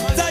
What